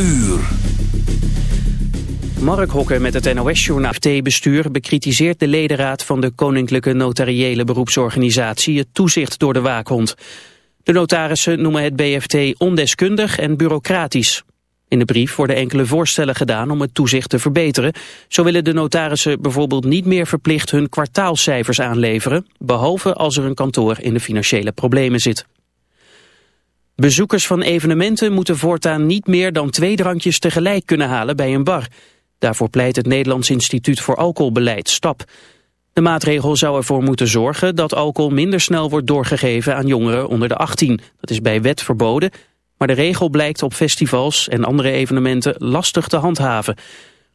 uur. Mark Hokker met het NOS-journaal. T-bestuur bekritiseert de ledenraad van de Koninklijke Notariële Beroepsorganisatie het toezicht door de waakhond. De notarissen noemen het BFT ondeskundig en bureaucratisch. In de brief worden enkele voorstellen gedaan om het toezicht te verbeteren. Zo willen de notarissen bijvoorbeeld niet meer verplicht hun kwartaalcijfers aanleveren, behalve als er een kantoor in de financiële problemen zit. Bezoekers van evenementen moeten voortaan niet meer dan twee drankjes tegelijk kunnen halen bij een bar. Daarvoor pleit het Nederlands Instituut voor Alcoholbeleid, STAP. De maatregel zou ervoor moeten zorgen dat alcohol minder snel wordt doorgegeven aan jongeren onder de 18. Dat is bij wet verboden, maar de regel blijkt op festivals en andere evenementen lastig te handhaven.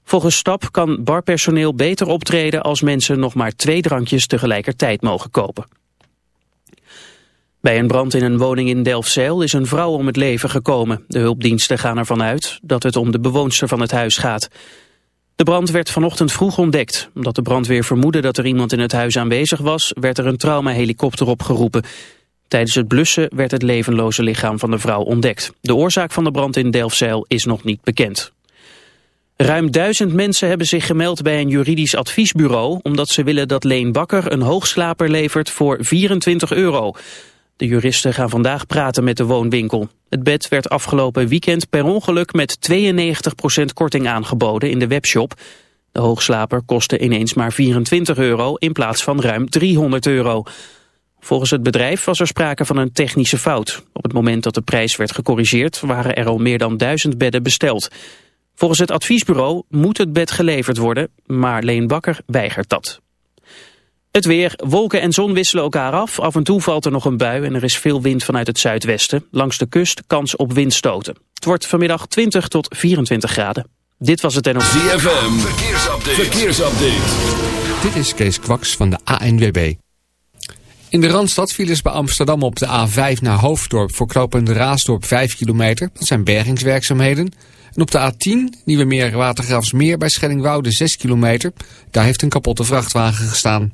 Volgens STAP kan barpersoneel beter optreden als mensen nog maar twee drankjes tegelijkertijd mogen kopen. Bij een brand in een woning in Delfzijl is een vrouw om het leven gekomen. De hulpdiensten gaan ervan uit dat het om de bewoonster van het huis gaat. De brand werd vanochtend vroeg ontdekt. Omdat de brandweer vermoedde dat er iemand in het huis aanwezig was... werd er een traumahelikopter opgeroepen. Tijdens het blussen werd het levenloze lichaam van de vrouw ontdekt. De oorzaak van de brand in Delfzijl is nog niet bekend. Ruim duizend mensen hebben zich gemeld bij een juridisch adviesbureau... omdat ze willen dat Leen Bakker een hoogslaper levert voor 24 euro... De juristen gaan vandaag praten met de woonwinkel. Het bed werd afgelopen weekend per ongeluk met 92% korting aangeboden in de webshop. De hoogslaper kostte ineens maar 24 euro in plaats van ruim 300 euro. Volgens het bedrijf was er sprake van een technische fout. Op het moment dat de prijs werd gecorrigeerd waren er al meer dan duizend bedden besteld. Volgens het adviesbureau moet het bed geleverd worden, maar Leen Bakker weigert dat. Het weer, wolken en zon wisselen elkaar af. Af en toe valt er nog een bui en er is veel wind vanuit het zuidwesten. Langs de kust kans op windstoten. Het wordt vanmiddag 20 tot 24 graden. Dit was het NOS. ZFM, verkeersupdate. verkeersupdate. Dit is Kees Kwaks van de ANWB. In de Randstad files bij Amsterdam op de A5 naar Hoofddorp... voor knooppunt Raasdorp 5 kilometer. Dat zijn bergingswerkzaamheden. En op de A10, Nieuwe Meer Watergraafsmeer bij Schellingwoude 6 kilometer. Daar heeft een kapotte vrachtwagen gestaan.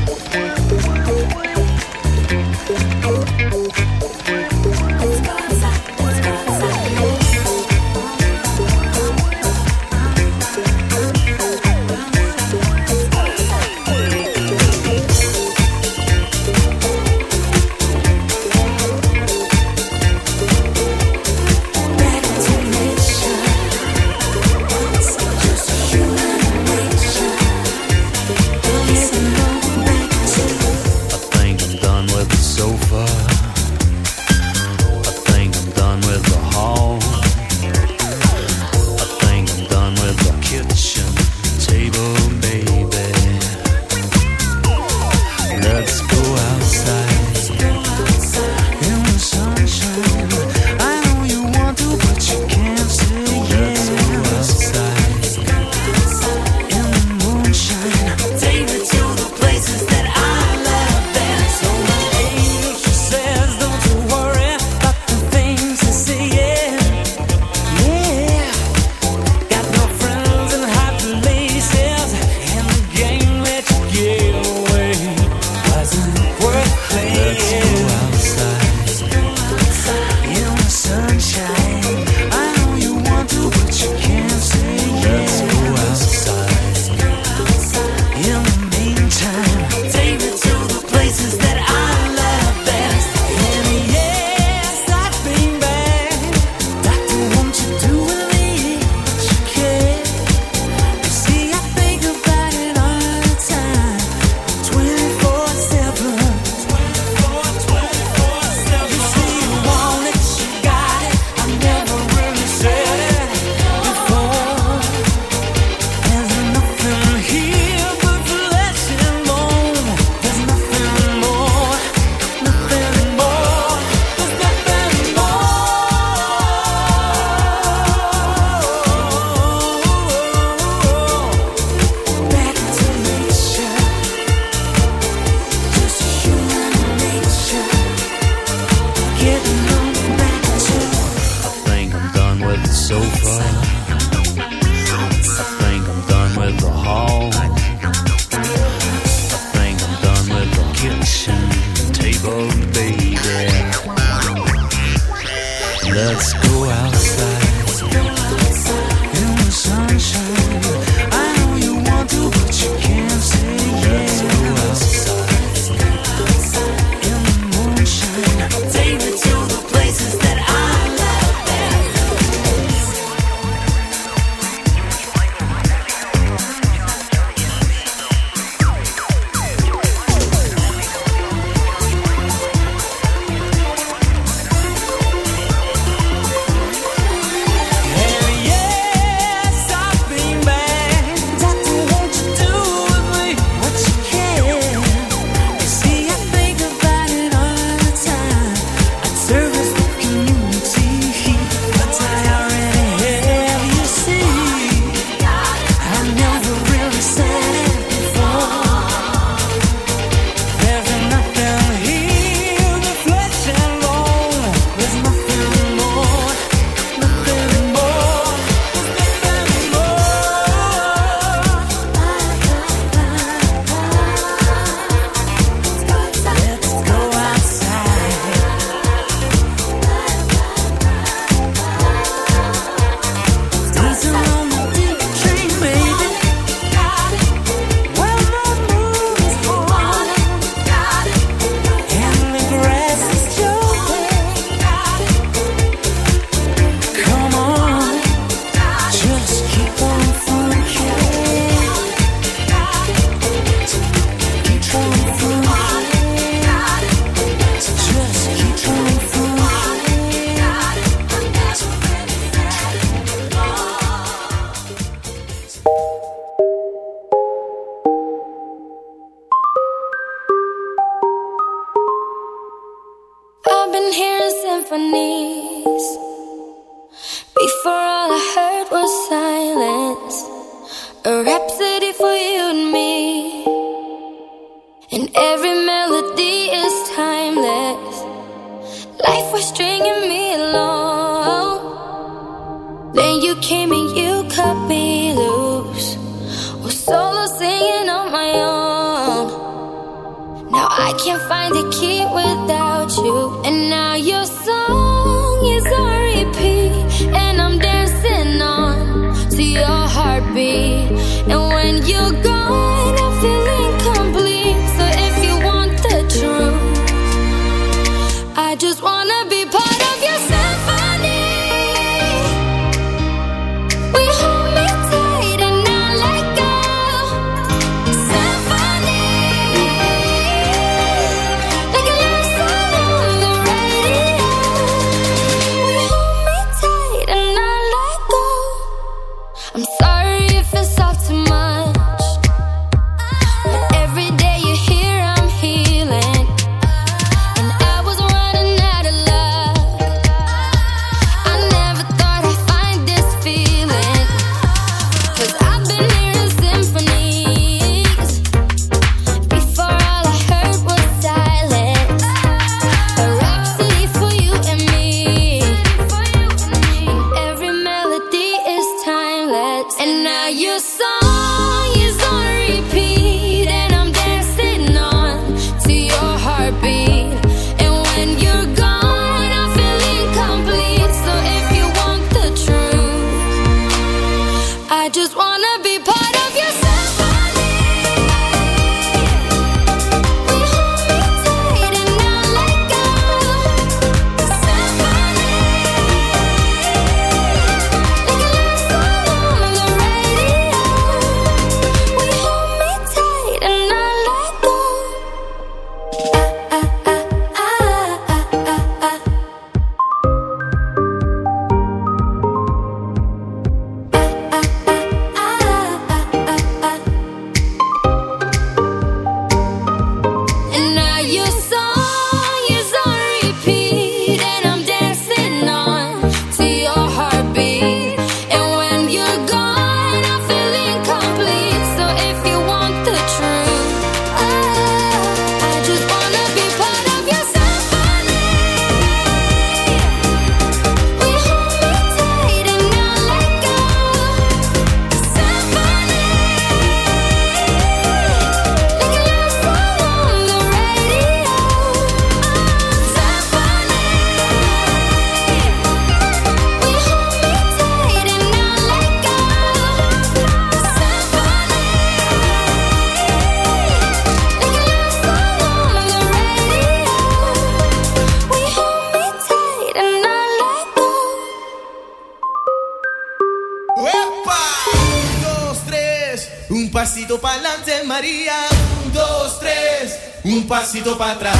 Para atrás.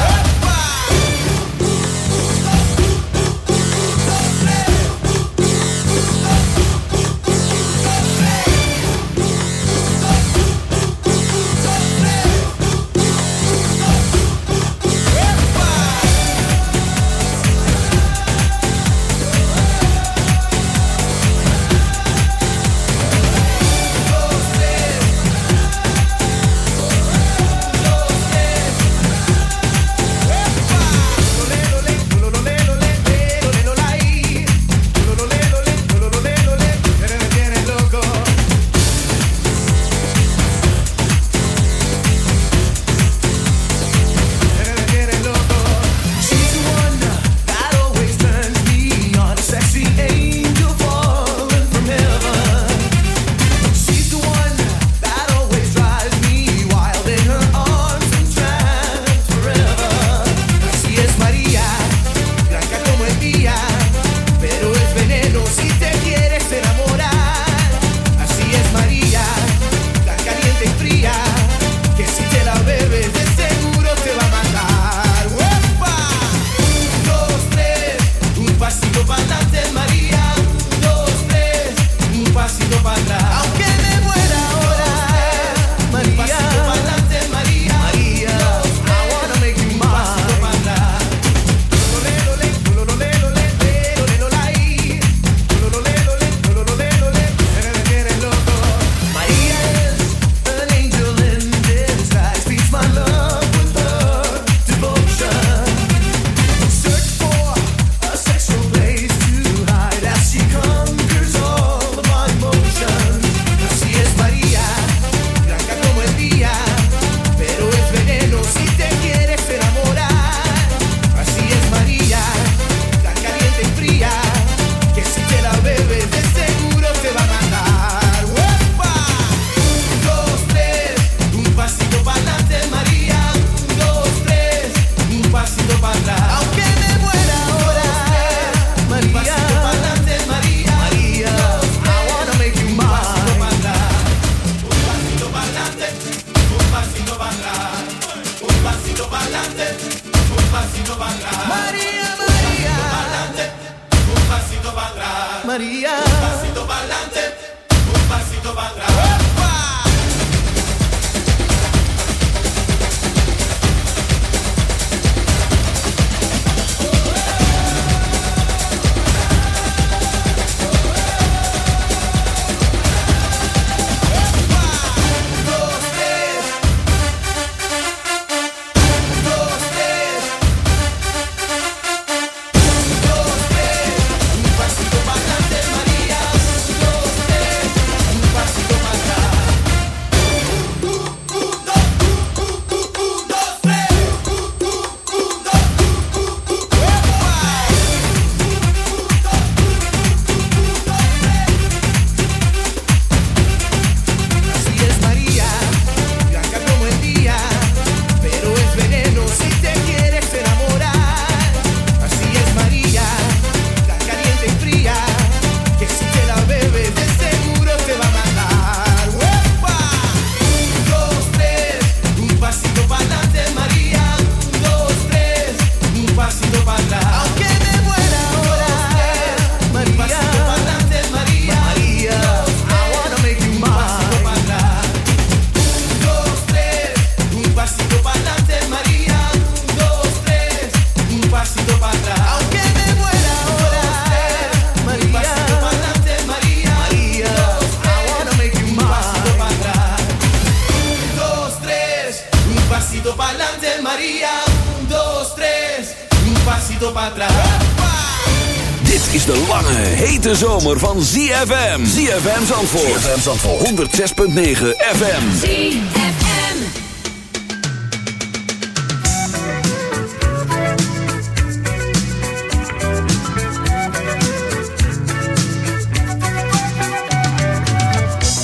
ZFM. ZFM Zandvoort. ZFM Zandvoort. 106.9 FM. ZFM.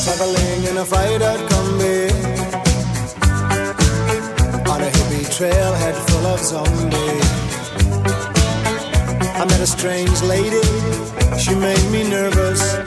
Traveling in a freighter combi On a hippie trailhead full of zombies I met a strange lady She made me nervous.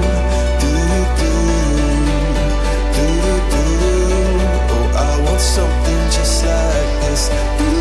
us.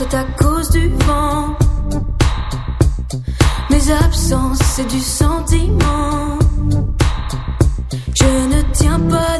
c'est à cause du vent. Mes absences, c'est du sentiment. Je ne tiens pas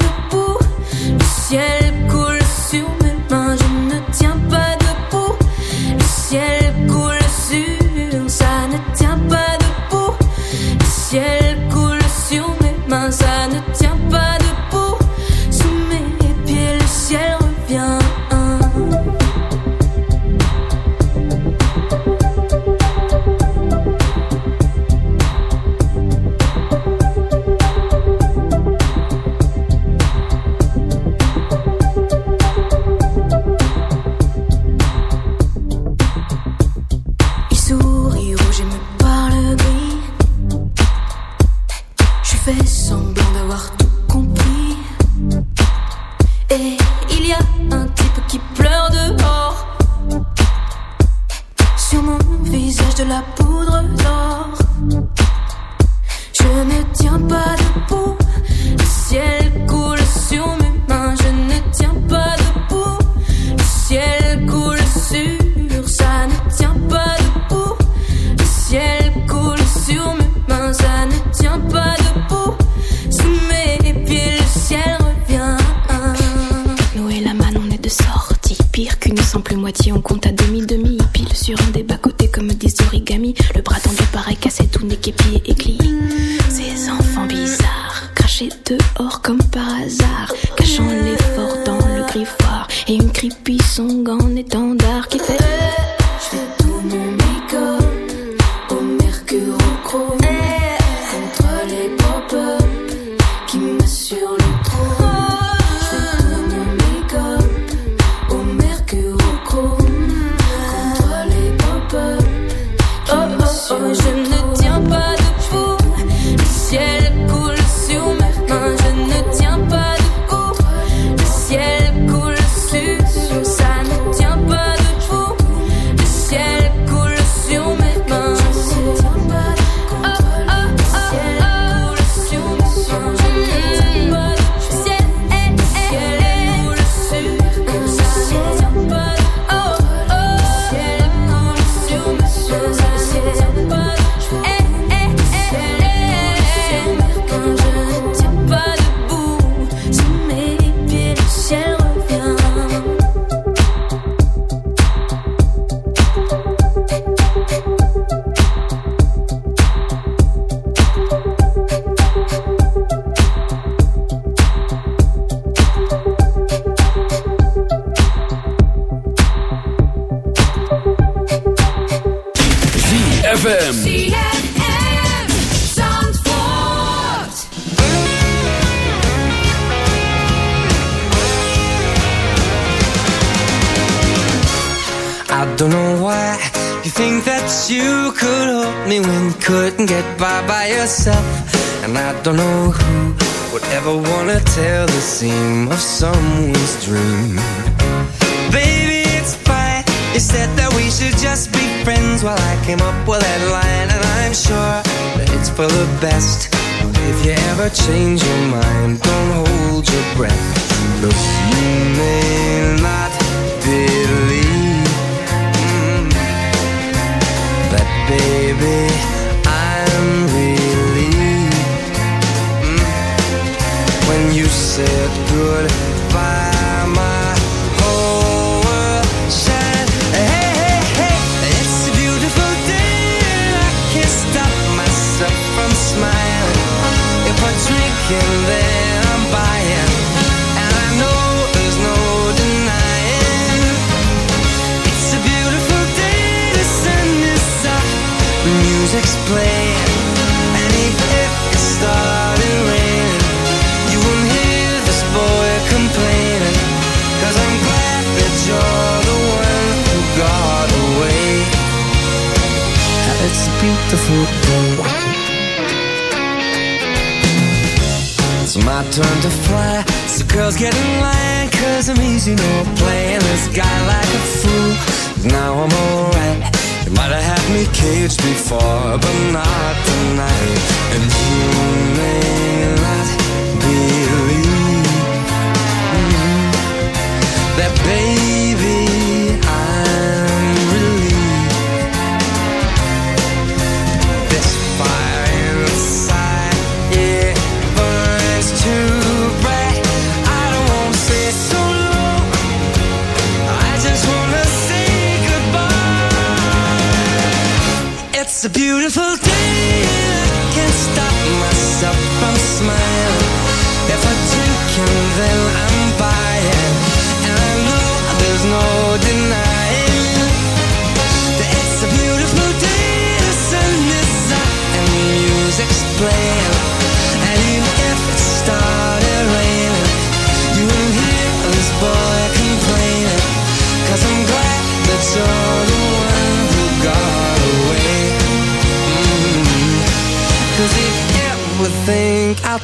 change your mind, don't hold your breath. Look, you may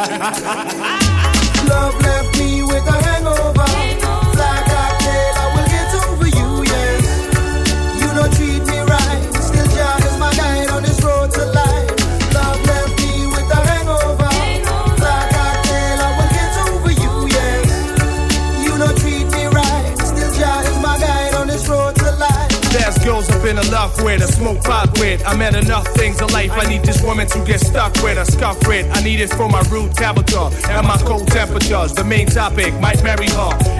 Ah! With, I smoke pot with. I met enough things in life. I need this woman to get stuck with, a scuff with. I need it for my rude character and my cold temperatures. The main topic might marry her.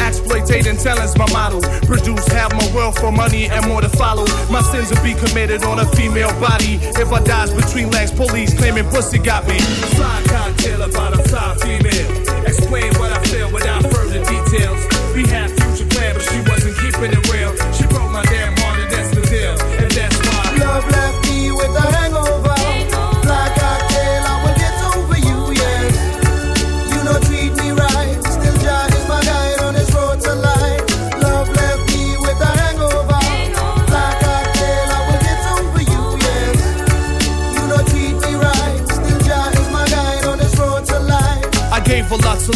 Exploitating talent's my model. Produce half my wealth for money and more to follow. My sins will be committed on a female body. If I dies between legs, police claiming pussy got me. Fly cocktail about a fly female. Explain what I feel without further details.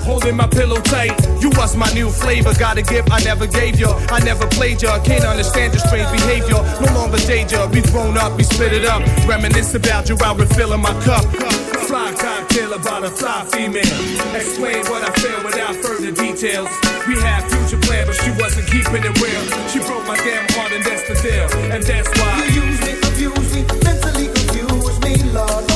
holding my pillow tight. You was my new flavor, got a gift I never gave you. I never played you. Can't understand your strange behavior. No longer danger. We grown up, we split it up. Reminisce about you while refilling my cup. Fly cocktail about a fly female. Explain what I feel without further details. We had future plans, but she wasn't keeping it real. She broke my damn heart, and that's the deal. And that's why You use me, abuse me, mentally confuse me, Lord.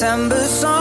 September song,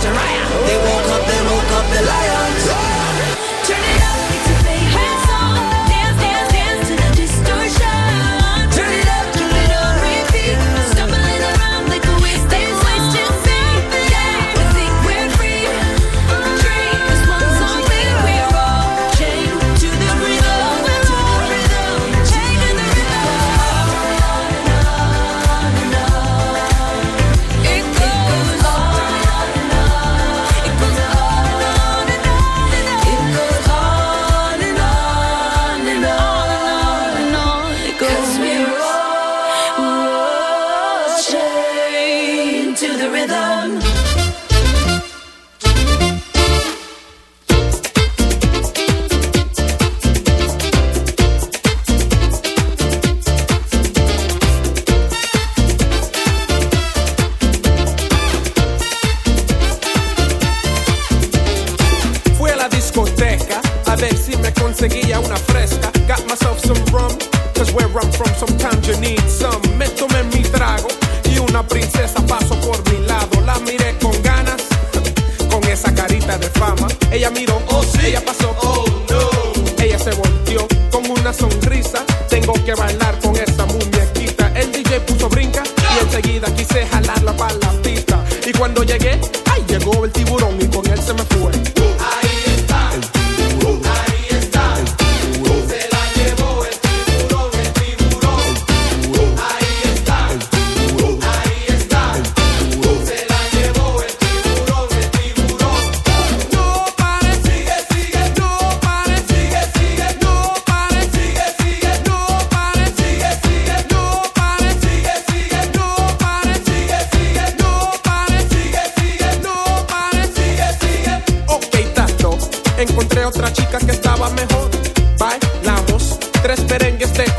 Taraya.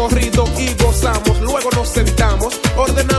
Corrido y gozamos. Luego nos sentamos, ordenamos